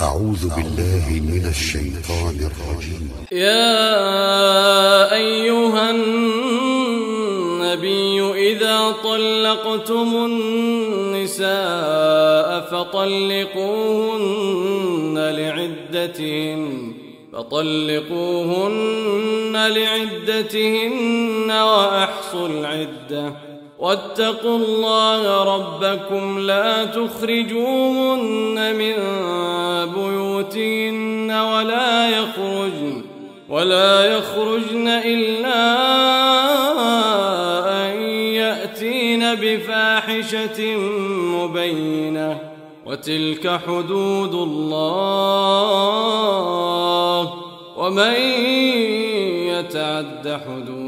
أعوذ بالله من الشيطان الرجيم. يا أيها النبي إذا طلقتم النساء فطلقوهن لعدتهن فطلقوهن لعدتهن وأحصوا العدة. واتقوا الله ربكم لا تخرجوهن من بيوتهن ولا يخرجن ولا يخرجن إلا أن يأتين بفاحشة مبينة وتلك حدود الله ومن يتعد حدود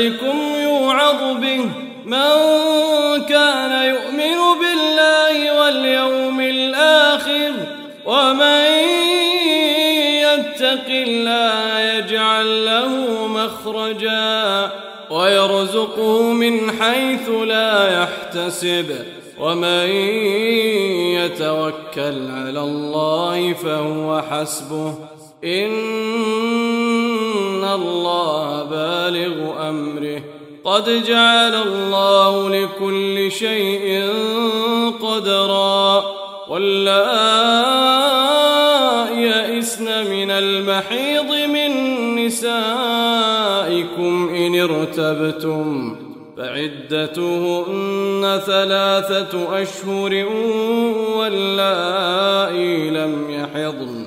ذلكم يوعظ به. من كان يؤمن بالله واليوم الآخر ومن يتق الله يجعل له مخرجا ويرزقه من حيث لا يحتسب. ومن يتوكل على الله فهو حسبه. إن الله بالغ أمره. قد جعل الله لكل شيء قدرا. واللائي يئسن من المحيض من نسائكم إن ارتبتم. فعدتهن ثلاثة أشهر واللائي لم يحضن.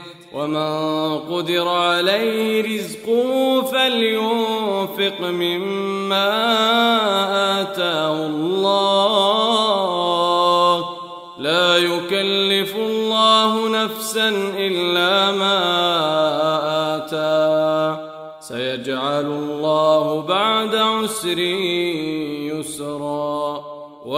ومن قدر عليه رزقه فلينفق مما آتاه الله لا يكلف الله نفسا إلا ما آتاه سيجعل الله بعد عسر يسرا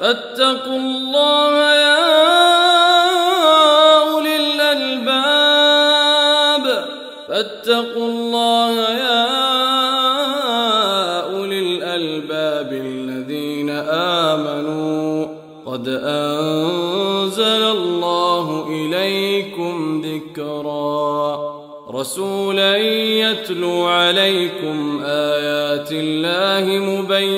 فاتقوا الله يا أولي الألباب. فاتقوا الله يا أولي الألباب الذين آمنوا. قد أنزل الله إليكم ذكرا. رسولا يتلو عليكم آيات الله مبينات